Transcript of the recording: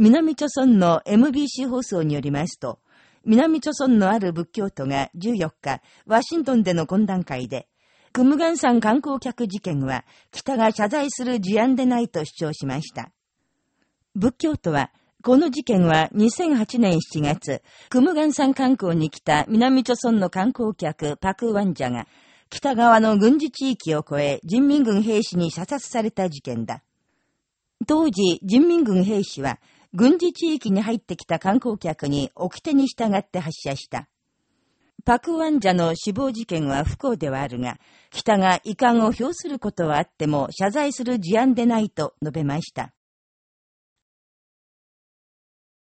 南朝村の MBC 放送によりますと、南朝村のある仏教徒が14日、ワシントンでの懇談会で、クムガン山観光客事件は、北が謝罪する事案でないと主張しました。仏教徒は、この事件は2008年7月、クムガン山観光に来た南朝村の観光客パクワンジャが、北側の軍事地域を越え人民軍兵士に射殺された事件だ。当時、人民軍兵士は、軍事地域に入ってきた観光客に掟に従って発射した。パクワンジャの死亡事件は不幸ではあるが、北が遺憾を表することはあっても謝罪する事案でないと述べました。